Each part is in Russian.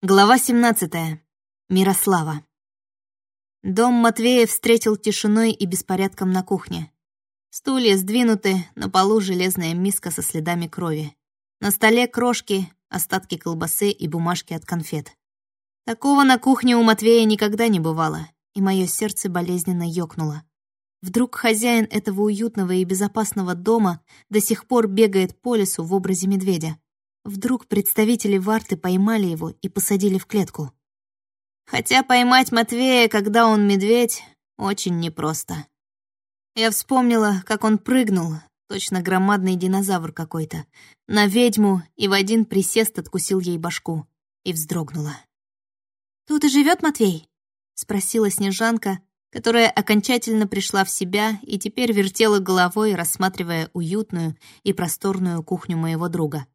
Глава 17. Мирослава. Дом Матвея встретил тишиной и беспорядком на кухне. Стулья сдвинуты, на полу железная миска со следами крови. На столе крошки, остатки колбасы и бумажки от конфет. Такого на кухне у Матвея никогда не бывало, и мое сердце болезненно ёкнуло. Вдруг хозяин этого уютного и безопасного дома до сих пор бегает по лесу в образе медведя. Вдруг представители Варты поймали его и посадили в клетку. Хотя поймать Матвея, когда он медведь, очень непросто. Я вспомнила, как он прыгнул, точно громадный динозавр какой-то, на ведьму и в один присест откусил ей башку. И вздрогнула. «Тут и живет Матвей?» — спросила Снежанка, которая окончательно пришла в себя и теперь вертела головой, рассматривая уютную и просторную кухню моего друга.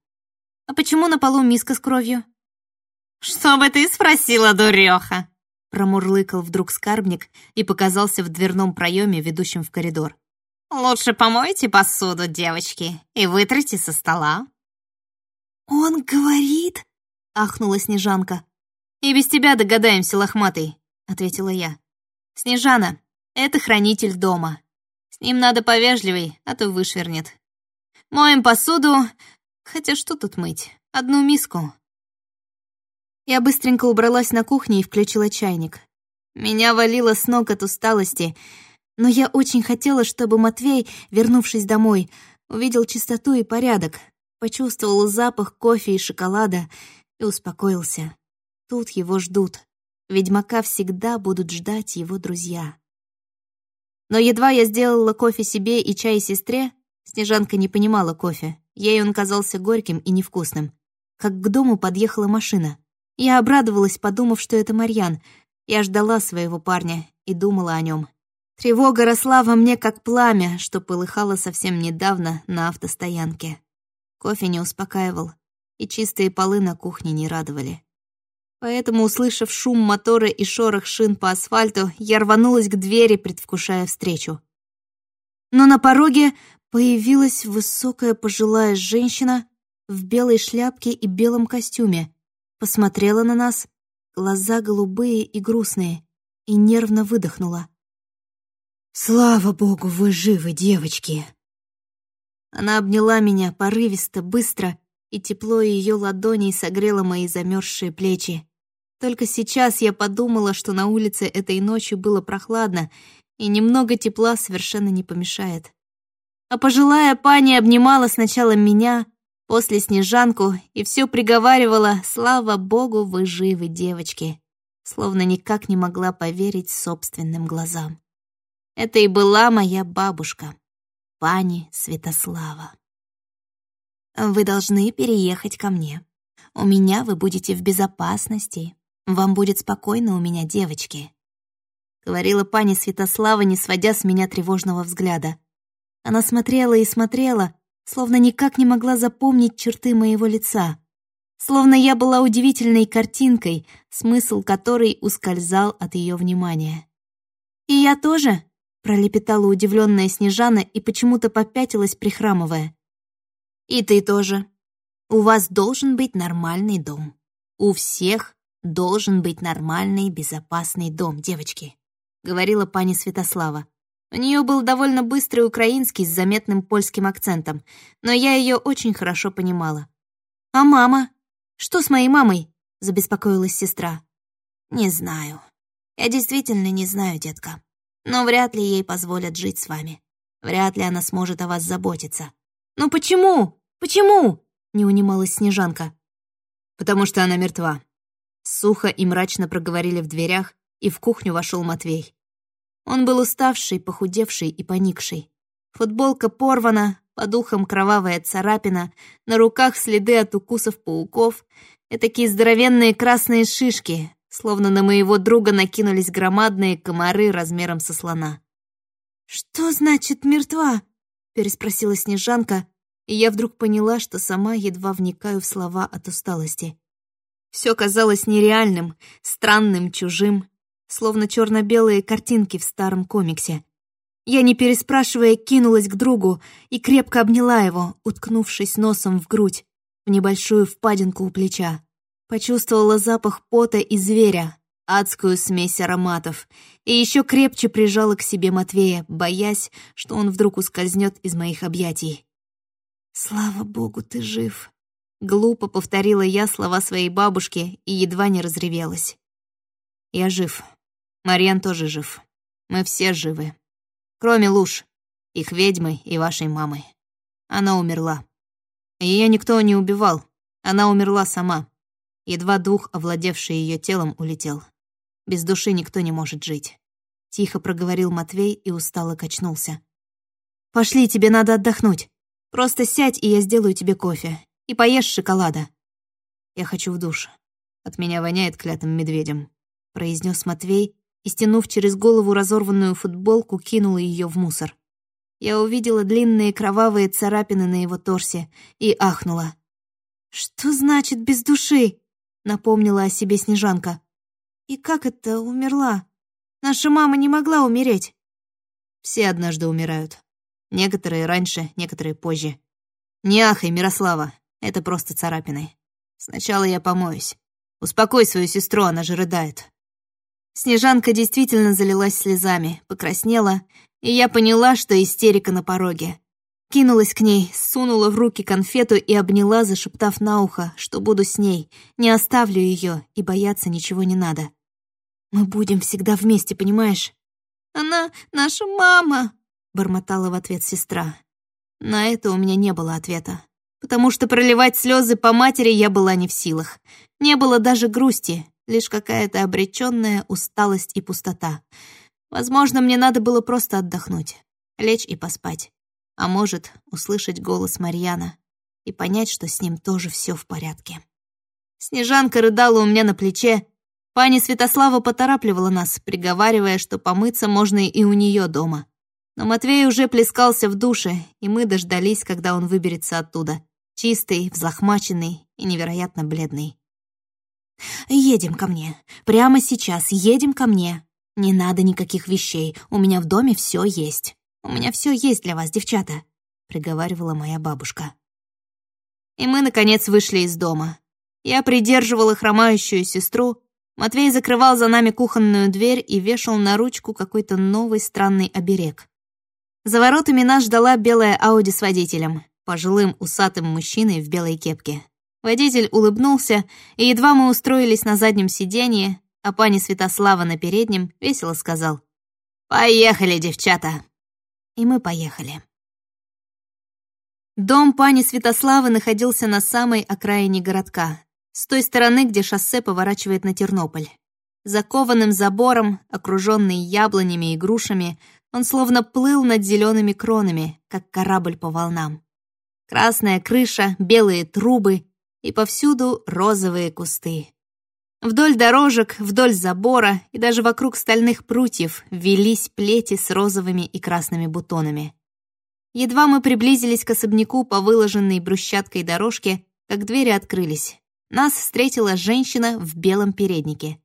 А почему на полу миска с кровью?» «Что бы ты спросила, дуреха?» Промурлыкал вдруг скарбник и показался в дверном проеме, ведущем в коридор. «Лучше помойте посуду, девочки, и вытрите со стола». «Он говорит?» — ахнула Снежанка. «И без тебя догадаемся, лохматый», — ответила я. «Снежана, это хранитель дома. С ним надо повежливей, а то вышвернет. Моем посуду, Хотя что тут мыть? Одну миску. Я быстренько убралась на кухне и включила чайник. Меня валило с ног от усталости, но я очень хотела, чтобы Матвей, вернувшись домой, увидел чистоту и порядок, почувствовал запах кофе и шоколада и успокоился. Тут его ждут. Ведьмака всегда будут ждать его друзья. Но едва я сделала кофе себе и чай сестре, Снежанка не понимала кофе. Ей он казался горьким и невкусным. Как к дому подъехала машина. Я обрадовалась, подумав, что это Марьян. Я ждала своего парня и думала о нем. Тревога росла во мне, как пламя, что полыхало совсем недавно на автостоянке. Кофе не успокаивал, и чистые полы на кухне не радовали. Поэтому, услышав шум мотора и шорох шин по асфальту, я рванулась к двери, предвкушая встречу. Но на пороге Появилась высокая пожилая женщина в белой шляпке и белом костюме, посмотрела на нас, глаза голубые и грустные, и нервно выдохнула. «Слава богу, вы живы, девочки!» Она обняла меня порывисто, быстро, и тепло ее ладоней согрело мои замерзшие плечи. Только сейчас я подумала, что на улице этой ночью было прохладно, и немного тепла совершенно не помешает. А пожилая пани обнимала сначала меня, после Снежанку и все приговаривала «Слава богу, вы живы, девочки!» Словно никак не могла поверить собственным глазам. Это и была моя бабушка, пани Святослава. «Вы должны переехать ко мне. У меня вы будете в безопасности. Вам будет спокойно у меня, девочки», — говорила пани Святослава, не сводя с меня тревожного взгляда. Она смотрела и смотрела, словно никак не могла запомнить черты моего лица. Словно я была удивительной картинкой, смысл которой ускользал от ее внимания. «И я тоже?» — пролепетала удивленная Снежана и почему-то попятилась, прихрамывая. «И ты тоже. У вас должен быть нормальный дом. У всех должен быть нормальный, безопасный дом, девочки», — говорила пани Святослава. У нее был довольно быстрый украинский с заметным польским акцентом, но я ее очень хорошо понимала. «А мама? Что с моей мамой?» — забеспокоилась сестра. «Не знаю. Я действительно не знаю, детка. Но вряд ли ей позволят жить с вами. Вряд ли она сможет о вас заботиться». «Ну почему? Почему?» — не унималась Снежанка. «Потому что она мертва». Сухо и мрачно проговорили в дверях, и в кухню вошел Матвей. Он был уставший, похудевший и поникший. Футболка порвана, по духам кровавая царапина, на руках следы от укусов пауков, такие здоровенные красные шишки, словно на моего друга накинулись громадные комары размером со слона. «Что значит мертва?» — переспросила Снежанка, и я вдруг поняла, что сама едва вникаю в слова от усталости. Все казалось нереальным, странным, чужим, словно черно-белые картинки в старом комиксе. Я, не переспрашивая, кинулась к другу и крепко обняла его, уткнувшись носом в грудь, в небольшую впадинку у плеча. Почувствовала запах пота и зверя, адскую смесь ароматов, и еще крепче прижала к себе Матвея, боясь, что он вдруг ускользнет из моих объятий. «Слава богу, ты жив!» Глупо повторила я слова своей бабушки и едва не разревелась. «Я жив. Марьян тоже жив. Мы все живы. Кроме Луж, их ведьмы и вашей мамы. Она умерла. Ее никто не убивал. Она умерла сама. Едва дух, овладевший ее телом, улетел. Без души никто не может жить. Тихо проговорил Матвей и устало качнулся. «Пошли, тебе надо отдохнуть. Просто сядь, и я сделаю тебе кофе. И поешь шоколада». «Я хочу в душ. От меня воняет клятым медведем», — произнес Матвей и, стянув через голову разорванную футболку, кинул ее в мусор. Я увидела длинные кровавые царапины на его торсе и ахнула. «Что значит без души?» — напомнила о себе Снежанка. «И как это умерла? Наша мама не могла умереть». Все однажды умирают. Некоторые раньше, некоторые позже. Не ахай, Мирослава, это просто царапины. Сначала я помоюсь. Успокой свою сестру, она же рыдает. Снежанка действительно залилась слезами, покраснела, и я поняла, что истерика на пороге. Кинулась к ней, сунула в руки конфету и обняла, зашептав на ухо, что буду с ней, не оставлю ее и бояться ничего не надо. Мы будем всегда вместе, понимаешь? Она наша мама, бормотала в ответ сестра. На это у меня не было ответа, потому что проливать слезы по матери я была не в силах. Не было даже грусти, лишь какая-то обреченная усталость и пустота. Возможно, мне надо было просто отдохнуть, лечь и поспать а может, услышать голос Марьяна и понять, что с ним тоже все в порядке. Снежанка рыдала у меня на плече. Пани Святослава поторапливала нас, приговаривая, что помыться можно и у нее дома. Но Матвей уже плескался в душе, и мы дождались, когда он выберется оттуда. Чистый, взлохмаченный и невероятно бледный. «Едем ко мне. Прямо сейчас едем ко мне. Не надо никаких вещей, у меня в доме все есть». «У меня все есть для вас, девчата», — приговаривала моя бабушка. И мы, наконец, вышли из дома. Я придерживала хромающую сестру, Матвей закрывал за нами кухонную дверь и вешал на ручку какой-то новый странный оберег. За воротами нас ждала белая Ауди с водителем, пожилым усатым мужчиной в белой кепке. Водитель улыбнулся, и едва мы устроились на заднем сиденье, а пани Святослава на переднем весело сказал «Поехали, девчата!» и мы поехали. Дом пани Святославы находился на самой окраине городка, с той стороны, где шоссе поворачивает на Тернополь. Закованным забором, окруженный яблонями и грушами, он словно плыл над зелеными кронами, как корабль по волнам. Красная крыша, белые трубы и повсюду розовые кусты. Вдоль дорожек, вдоль забора и даже вокруг стальных прутьев велись плети с розовыми и красными бутонами. Едва мы приблизились к особняку по выложенной брусчаткой дорожке, как двери открылись. Нас встретила женщина в белом переднике.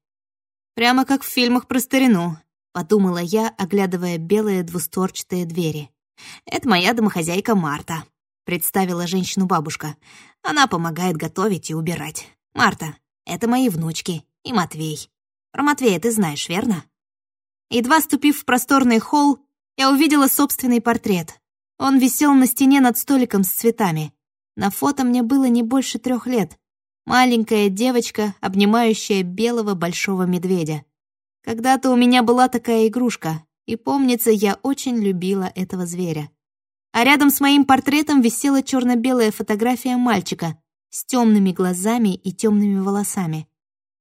«Прямо как в фильмах про старину», — подумала я, оглядывая белые двустворчатые двери. «Это моя домохозяйка Марта», — представила женщину бабушка. «Она помогает готовить и убирать. Марта, это мои внучки и Матвей. Про Матвея ты знаешь, верно? Едва ступив в просторный холл, я увидела собственный портрет. Он висел на стене над столиком с цветами. На фото мне было не больше трех лет. Маленькая девочка, обнимающая белого большого медведя. Когда-то у меня была такая игрушка, и, помнится, я очень любила этого зверя. А рядом с моим портретом висела черно-белая фотография мальчика, с темными глазами и темными волосами.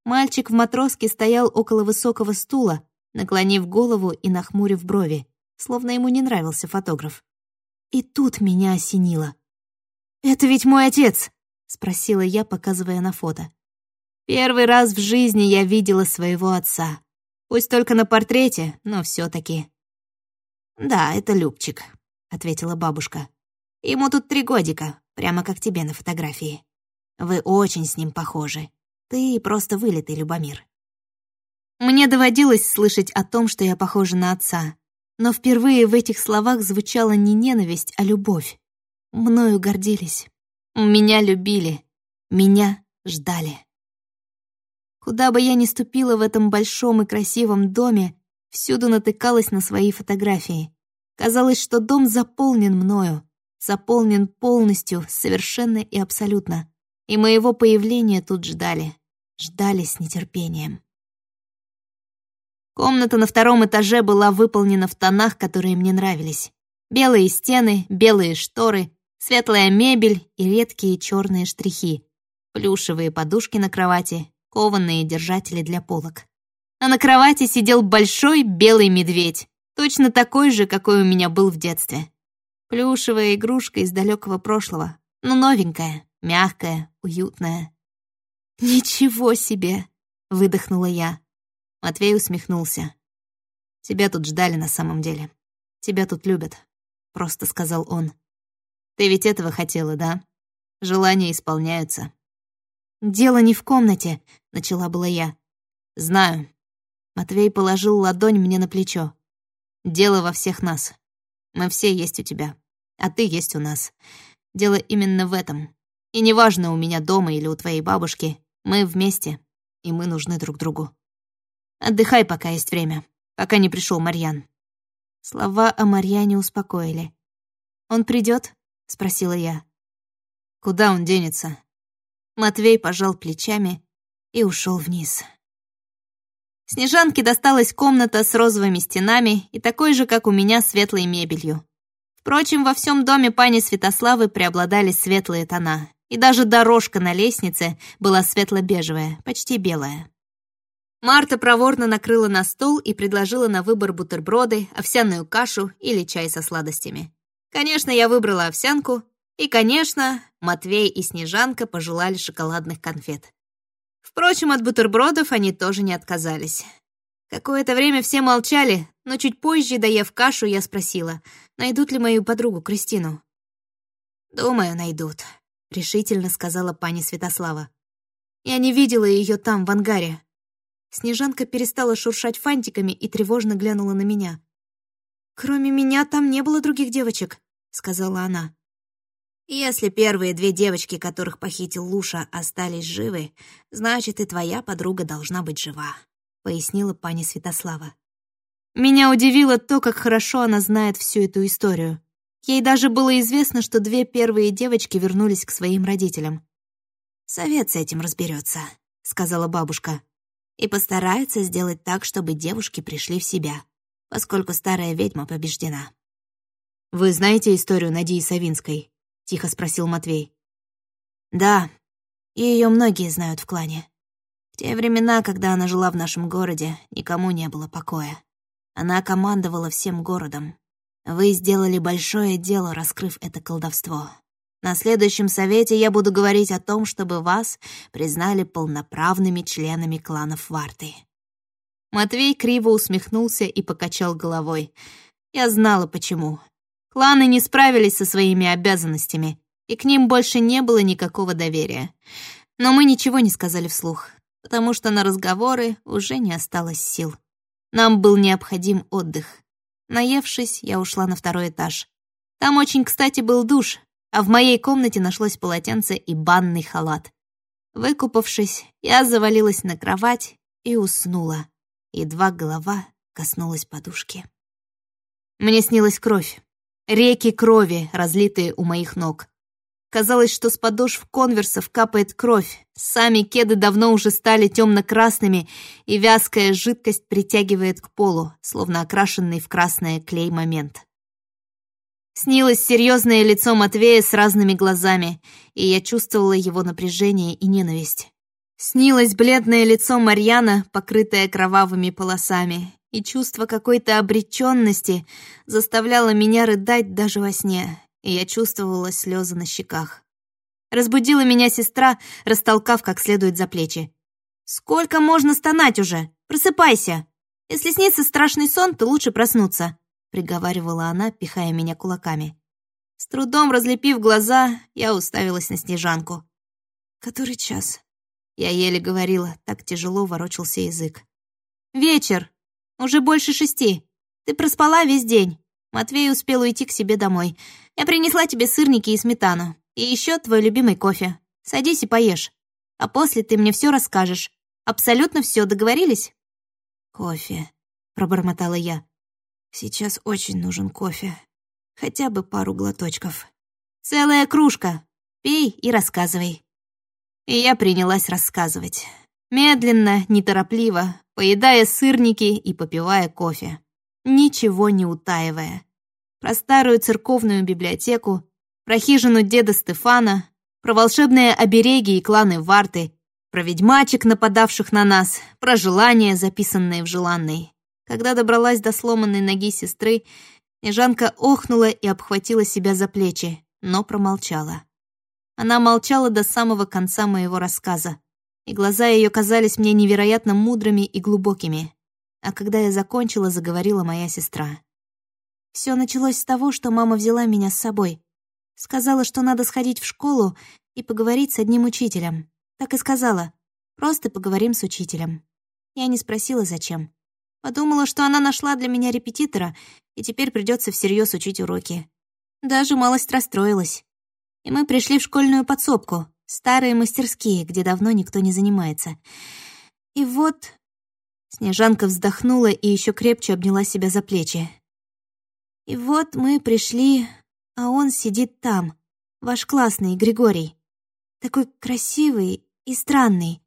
Мальчик в матроске стоял около высокого стула, наклонив голову и нахмурив брови, словно ему не нравился фотограф. И тут меня осенило. «Это ведь мой отец!» — спросила я, показывая на фото. Первый раз в жизни я видела своего отца. Пусть только на портрете, но все таки «Да, это Любчик», — ответила бабушка. «Ему тут три годика, прямо как тебе на фотографии». Вы очень с ним похожи. Ты просто вылитый Любомир. Мне доводилось слышать о том, что я похожа на отца, но впервые в этих словах звучала не ненависть, а любовь. Мною гордились. Меня любили. Меня ждали. Куда бы я ни ступила в этом большом и красивом доме, всюду натыкалась на свои фотографии. Казалось, что дом заполнен мною, заполнен полностью, совершенно и абсолютно. И моего появления тут ждали, ждали с нетерпением. Комната на втором этаже была выполнена в тонах, которые мне нравились. Белые стены, белые шторы, светлая мебель и редкие черные штрихи, плюшевые подушки на кровати, кованые держатели для полок. А на кровати сидел большой белый медведь, точно такой же, какой у меня был в детстве. Плюшевая игрушка из далекого прошлого, но новенькая, мягкая, уютная. «Ничего себе!» — выдохнула я. Матвей усмехнулся. «Тебя тут ждали на самом деле. Тебя тут любят», — просто сказал он. «Ты ведь этого хотела, да? Желания исполняются». «Дело не в комнате», — начала была я. «Знаю». Матвей положил ладонь мне на плечо. «Дело во всех нас. Мы все есть у тебя, а ты есть у нас. Дело именно в этом. И неважно, у меня дома или у твоей бабушки, мы вместе, и мы нужны друг другу». Отдыхай, пока есть время, пока не пришел Марьян». Слова о Марьяне успокоили. «Он придет? спросила я. «Куда он денется?» Матвей пожал плечами и ушел вниз. Снежанке досталась комната с розовыми стенами и такой же, как у меня, светлой мебелью. Впрочем, во всем доме пани Святославы преобладали светлые тона, и даже дорожка на лестнице была светло-бежевая, почти белая. Марта проворно накрыла на стол и предложила на выбор бутерброды, овсяную кашу или чай со сладостями. Конечно, я выбрала овсянку, и, конечно, Матвей и Снежанка пожелали шоколадных конфет. Впрочем, от бутербродов они тоже не отказались. Какое-то время все молчали, но чуть позже, доев кашу, я спросила, найдут ли мою подругу Кристину. «Думаю, найдут», — решительно сказала пани Святослава. «Я не видела ее там, в ангаре. Снежанка перестала шуршать фантиками и тревожно глянула на меня. «Кроме меня там не было других девочек», — сказала она. «Если первые две девочки, которых похитил Луша, остались живы, значит, и твоя подруга должна быть жива», — пояснила пани Святослава. Меня удивило то, как хорошо она знает всю эту историю. Ей даже было известно, что две первые девочки вернулись к своим родителям. «Совет с этим разберется», — сказала бабушка и постарается сделать так, чтобы девушки пришли в себя, поскольку старая ведьма побеждена. «Вы знаете историю Надии Савинской?» — тихо спросил Матвей. «Да, ее многие знают в клане. В те времена, когда она жила в нашем городе, никому не было покоя. Она командовала всем городом. Вы сделали большое дело, раскрыв это колдовство. На следующем совете я буду говорить о том, чтобы вас признали полноправными членами кланов Варты». Матвей криво усмехнулся и покачал головой. Я знала, почему. Кланы не справились со своими обязанностями, и к ним больше не было никакого доверия. Но мы ничего не сказали вслух, потому что на разговоры уже не осталось сил. Нам был необходим отдых. Наевшись, я ушла на второй этаж. Там очень кстати был душ, а в моей комнате нашлось полотенце и банный халат. Выкупавшись, я завалилась на кровать и уснула. Едва голова коснулась подушки. Мне снилась кровь. Реки крови, разлитые у моих ног. Казалось, что с подошв конверсов капает кровь. Сами кеды давно уже стали темно-красными, и вязкая жидкость притягивает к полу, словно окрашенный в красное клей момент. Снилось серьезное лицо Матвея с разными глазами, и я чувствовала его напряжение и ненависть. Снилось бледное лицо Марьяна, покрытое кровавыми полосами, и чувство какой-то обреченности заставляло меня рыдать даже во сне, и я чувствовала слезы на щеках. Разбудила меня сестра, растолкав как следует за плечи. «Сколько можно стонать уже? Просыпайся! Если снится страшный сон, то лучше проснуться. — приговаривала она, пихая меня кулаками. С трудом разлепив глаза, я уставилась на Снежанку. «Который час?» Я еле говорила, так тяжело ворочался язык. «Вечер! Уже больше шести. Ты проспала весь день. Матвей успел уйти к себе домой. Я принесла тебе сырники и сметану. И еще твой любимый кофе. Садись и поешь. А после ты мне все расскажешь. Абсолютно все договорились?» «Кофе», — пробормотала я. «Сейчас очень нужен кофе. Хотя бы пару глоточков». «Целая кружка. Пей и рассказывай». И я принялась рассказывать. Медленно, неторопливо, поедая сырники и попивая кофе. Ничего не утаивая. Про старую церковную библиотеку, про хижину деда Стефана, про волшебные обереги и кланы Варты, про ведьмачек, нападавших на нас, про желания, записанные в желанной. Когда добралась до сломанной ноги сестры, Снежанка охнула и обхватила себя за плечи, но промолчала. Она молчала до самого конца моего рассказа, и глаза ее казались мне невероятно мудрыми и глубокими. А когда я закончила, заговорила моя сестра. Все началось с того, что мама взяла меня с собой. Сказала, что надо сходить в школу и поговорить с одним учителем. Так и сказала. Просто поговорим с учителем. Я не спросила, зачем. Подумала, что она нашла для меня репетитора, и теперь придется всерьез учить уроки. Даже малость расстроилась и мы пришли в школьную подсобку, старые мастерские, где давно никто не занимается. И вот... Снежанка вздохнула и еще крепче обняла себя за плечи. И вот мы пришли, а он сидит там, ваш классный Григорий. Такой красивый и странный.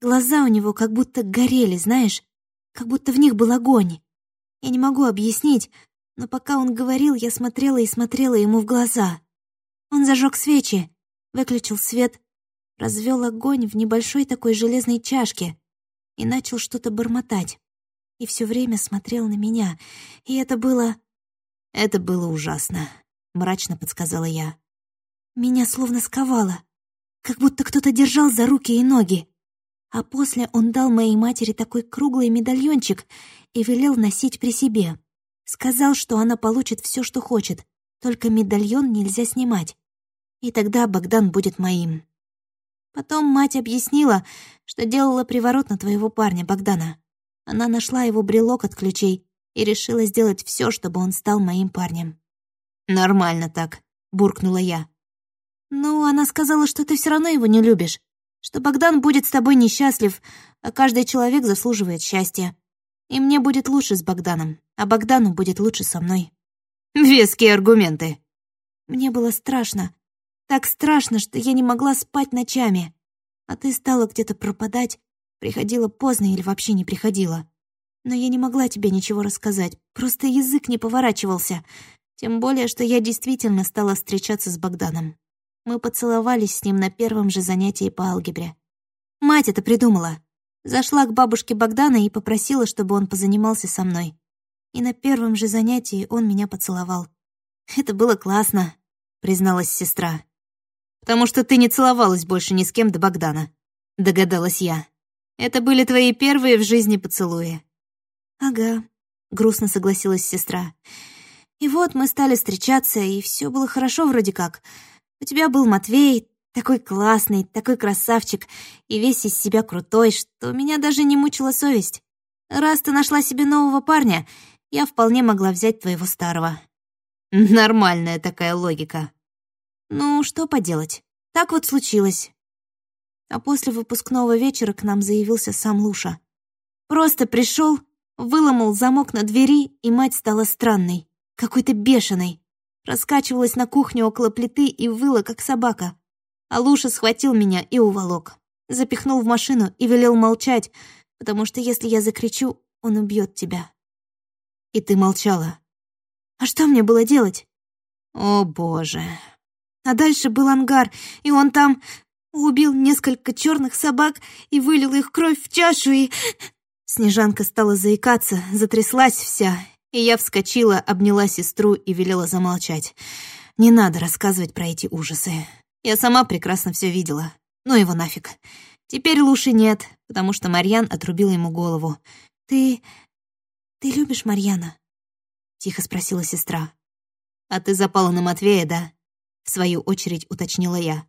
Глаза у него как будто горели, знаешь, как будто в них был огонь. Я не могу объяснить, но пока он говорил, я смотрела и смотрела ему в глаза. Он зажег свечи, выключил свет, развел огонь в небольшой такой железной чашке и начал что-то бормотать. И все время смотрел на меня. И это было... Это было ужасно, мрачно подсказала я. Меня словно сковало, как будто кто-то держал за руки и ноги. А после он дал моей матери такой круглый медальончик и велел носить при себе. Сказал, что она получит все, что хочет, только медальон нельзя снимать и тогда Богдан будет моим. Потом мать объяснила, что делала приворот на твоего парня, Богдана. Она нашла его брелок от ключей и решила сделать все, чтобы он стал моим парнем. «Нормально так», — буркнула я. «Ну, она сказала, что ты все равно его не любишь, что Богдан будет с тобой несчастлив, а каждый человек заслуживает счастья. И мне будет лучше с Богданом, а Богдану будет лучше со мной». «Веские аргументы». Мне было страшно, так страшно, что я не могла спать ночами. А ты стала где-то пропадать, приходила поздно или вообще не приходила. Но я не могла тебе ничего рассказать, просто язык не поворачивался. Тем более, что я действительно стала встречаться с Богданом. Мы поцеловались с ним на первом же занятии по алгебре. Мать это придумала. Зашла к бабушке Богдана и попросила, чтобы он позанимался со мной. И на первом же занятии он меня поцеловал. Это было классно, призналась сестра. «Потому что ты не целовалась больше ни с кем до Богдана», — догадалась я. «Это были твои первые в жизни поцелуи». «Ага», — грустно согласилась сестра. «И вот мы стали встречаться, и все было хорошо вроде как. У тебя был Матвей, такой классный, такой красавчик, и весь из себя крутой, что меня даже не мучила совесть. Раз ты нашла себе нового парня, я вполне могла взять твоего старого». «Нормальная такая логика», ну, что поделать. Так вот случилось. А после выпускного вечера к нам заявился сам Луша. Просто пришел, выломал замок на двери, и мать стала странной, какой-то бешеной. Раскачивалась на кухне около плиты и выла, как собака. А Луша схватил меня и уволок. Запихнул в машину и велел молчать, потому что если я закричу, он убьет тебя. И ты молчала. А что мне было делать? О, боже, а дальше был ангар, и он там убил несколько черных собак и вылил их кровь в чашу, и... Снежанка стала заикаться, затряслась вся, и я вскочила, обняла сестру и велела замолчать. Не надо рассказывать про эти ужасы. Я сама прекрасно все видела. Ну его нафиг. Теперь Луши нет, потому что Марьян отрубил ему голову. «Ты... ты любишь Марьяна?» — тихо спросила сестра. «А ты запала на Матвея, да?» — в свою очередь уточнила я.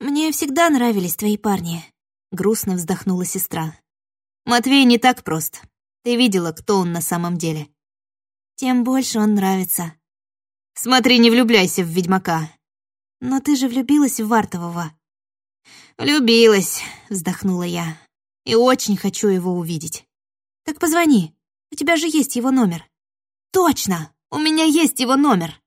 «Мне всегда нравились твои парни», — грустно вздохнула сестра. «Матвей не так прост. Ты видела, кто он на самом деле». «Тем больше он нравится». «Смотри, не влюбляйся в ведьмака». «Но ты же влюбилась в Вартового». «Влюбилась», — вздохнула я. и очень хочу его увидеть. Так позвони, у тебя же есть его номер. Точно, у меня есть его номер.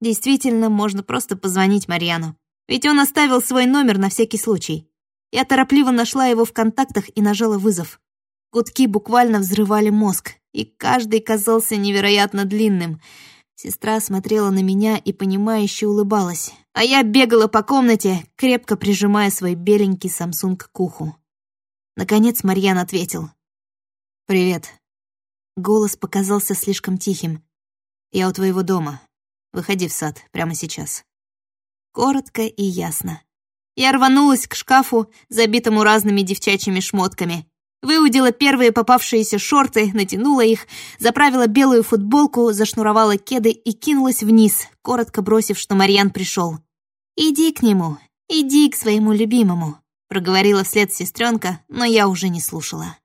Действительно, можно просто позвонить Марьяну, ведь он оставил свой номер на всякий случай. Я торопливо нашла его в контактах и нажала вызов. Гудки буквально взрывали мозг, и каждый казался невероятно длинным. Сестра смотрела на меня и понимающе улыбалась, а я бегала по комнате, крепко прижимая свой беленький Samsung к уху. Наконец Марьян ответил. «Привет». Голос показался слишком тихим. «Я у твоего дома. Выходи в сад прямо сейчас». Коротко и ясно. Я рванулась к шкафу, забитому разными девчачьими шмотками. Выудила первые попавшиеся шорты, натянула их, заправила белую футболку, зашнуровала кеды и кинулась вниз, коротко бросив, что Марьян пришел. «Иди к нему, иди к своему любимому», — проговорила вслед сестренка, но я уже не слушала.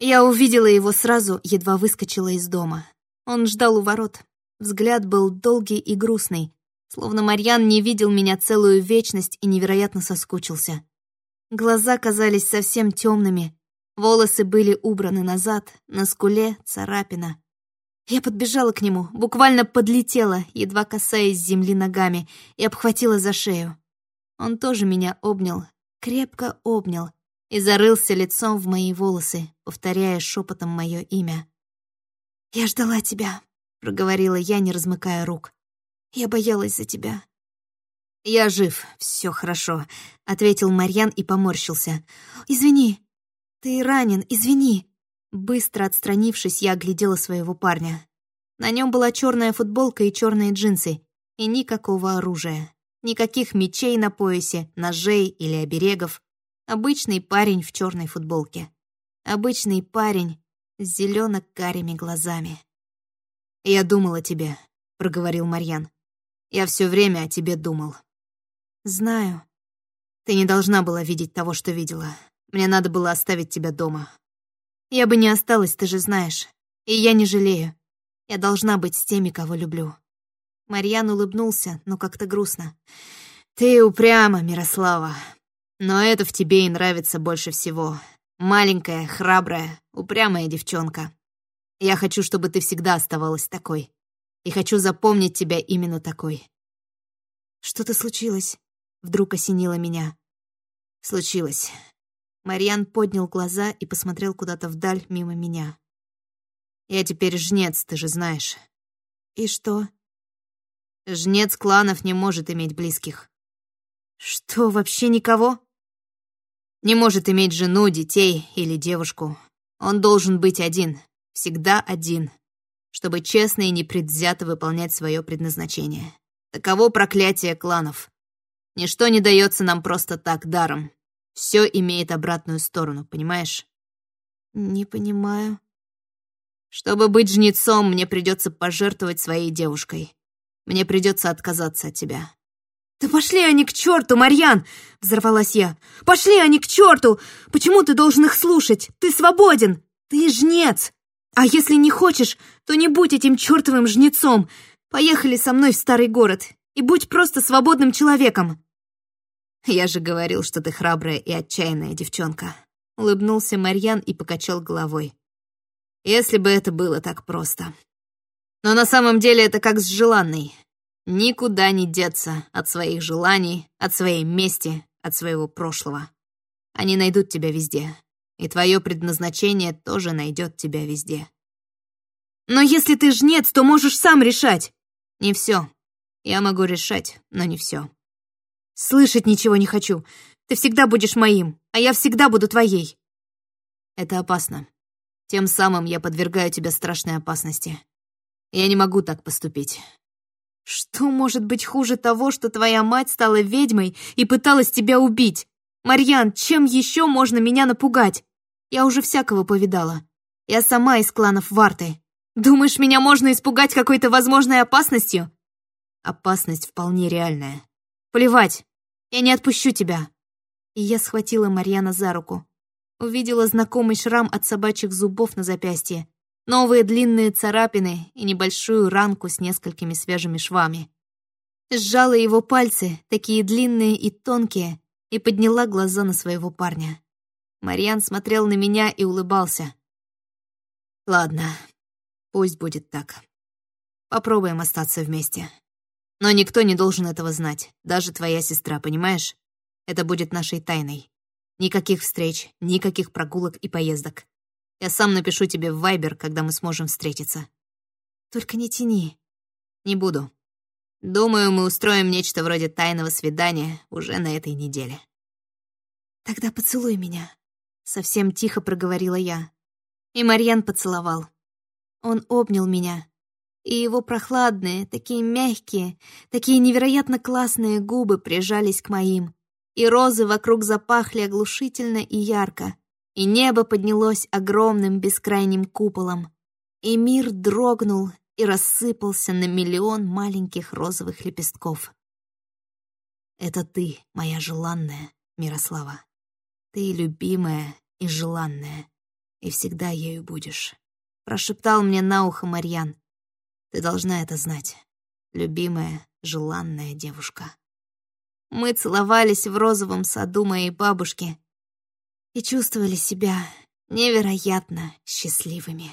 Я увидела его сразу, едва выскочила из дома. Он ждал у ворот. Взгляд был долгий и грустный, словно Марьян не видел меня целую вечность и невероятно соскучился. Глаза казались совсем темными, волосы были убраны назад, на скуле царапина. Я подбежала к нему, буквально подлетела, едва касаясь земли ногами, и обхватила за шею. Он тоже меня обнял, крепко обнял, и зарылся лицом в мои волосы, повторяя шепотом мое имя. «Я ждала тебя», — проговорила я, не размыкая рук. «Я боялась за тебя. «Я жив, все хорошо», — ответил Марьян и поморщился. «Извини, ты ранен, извини». Быстро отстранившись, я оглядела своего парня. На нем была черная футболка и черные джинсы, и никакого оружия. Никаких мечей на поясе, ножей или оберегов. Обычный парень в черной футболке. Обычный парень с зелено-карими глазами. «Я думал о тебе», — проговорил Марьян. «Я все время о тебе думал». «Знаю. Ты не должна была видеть того, что видела. Мне надо было оставить тебя дома. Я бы не осталась, ты же знаешь. И я не жалею. Я должна быть с теми, кого люблю». Марьян улыбнулся, но как-то грустно. «Ты упряма, Мирослава. Но это в тебе и нравится больше всего. Маленькая, храбрая, упрямая девчонка. Я хочу, чтобы ты всегда оставалась такой. И хочу запомнить тебя именно такой». «Что-то случилось?» Вдруг осенило меня. Случилось. Марьян поднял глаза и посмотрел куда-то вдаль мимо меня. «Я теперь жнец, ты же знаешь». «И что?» «Жнец кланов не может иметь близких». «Что, вообще никого?» «Не может иметь жену, детей или девушку. Он должен быть один, всегда один, чтобы честно и непредвзято выполнять свое предназначение. Таково проклятие кланов. Ничто не дается нам просто так, даром. Все имеет обратную сторону, понимаешь? Не понимаю. Чтобы быть жнецом, мне придется пожертвовать своей девушкой. Мне придется отказаться от тебя. «Да пошли они к черту, Марьян!» — взорвалась я. «Пошли они к черту! Почему ты должен их слушать? Ты свободен! Ты жнец! А если не хочешь, то не будь этим чертовым жнецом! Поехали со мной в старый город и будь просто свободным человеком!» «Я же говорил, что ты храбрая и отчаянная девчонка», — улыбнулся Марьян и покачал головой. «Если бы это было так просто. Но на самом деле это как с желанной. Никуда не деться от своих желаний, от своей мести, от своего прошлого. Они найдут тебя везде, и твое предназначение тоже найдет тебя везде. Но если ты жнец, то можешь сам решать. Не все. Я могу решать, но не все. Слышать ничего не хочу. Ты всегда будешь моим, а я всегда буду твоей. Это опасно. Тем самым я подвергаю тебя страшной опасности. Я не могу так поступить. Что может быть хуже того, что твоя мать стала ведьмой и пыталась тебя убить? Марьян, чем еще можно меня напугать? Я уже всякого повидала. Я сама из кланов Варты. Думаешь, меня можно испугать какой-то возможной опасностью? Опасность вполне реальная. Плевать, я не отпущу тебя. И я схватила Марьяна за руку. Увидела знакомый шрам от собачьих зубов на запястье, новые длинные царапины и небольшую ранку с несколькими свежими швами. Сжала его пальцы, такие длинные и тонкие, и подняла глаза на своего парня. Марьян смотрел на меня и улыбался. «Ладно, пусть будет так. Попробуем остаться вместе. Но никто не должен этого знать, даже твоя сестра, понимаешь? Это будет нашей тайной. Никаких встреч, никаких прогулок и поездок. Я сам напишу тебе в Вайбер, когда мы сможем встретиться. Только не тяни. Не буду. Думаю, мы устроим нечто вроде тайного свидания уже на этой неделе. Тогда поцелуй меня. Совсем тихо проговорила я. И Марьян поцеловал. Он обнял меня, и его прохладные, такие мягкие, такие невероятно классные губы прижались к моим, и розы вокруг запахли оглушительно и ярко, и небо поднялось огромным бескрайним куполом, и мир дрогнул и рассыпался на миллион маленьких розовых лепестков. «Это ты, моя желанная, Мирослава. Ты любимая и желанная, и всегда ею будешь», — прошептал мне на ухо Марьян. Ты должна это знать, любимая, желанная девушка. Мы целовались в розовом саду моей бабушки и чувствовали себя невероятно счастливыми.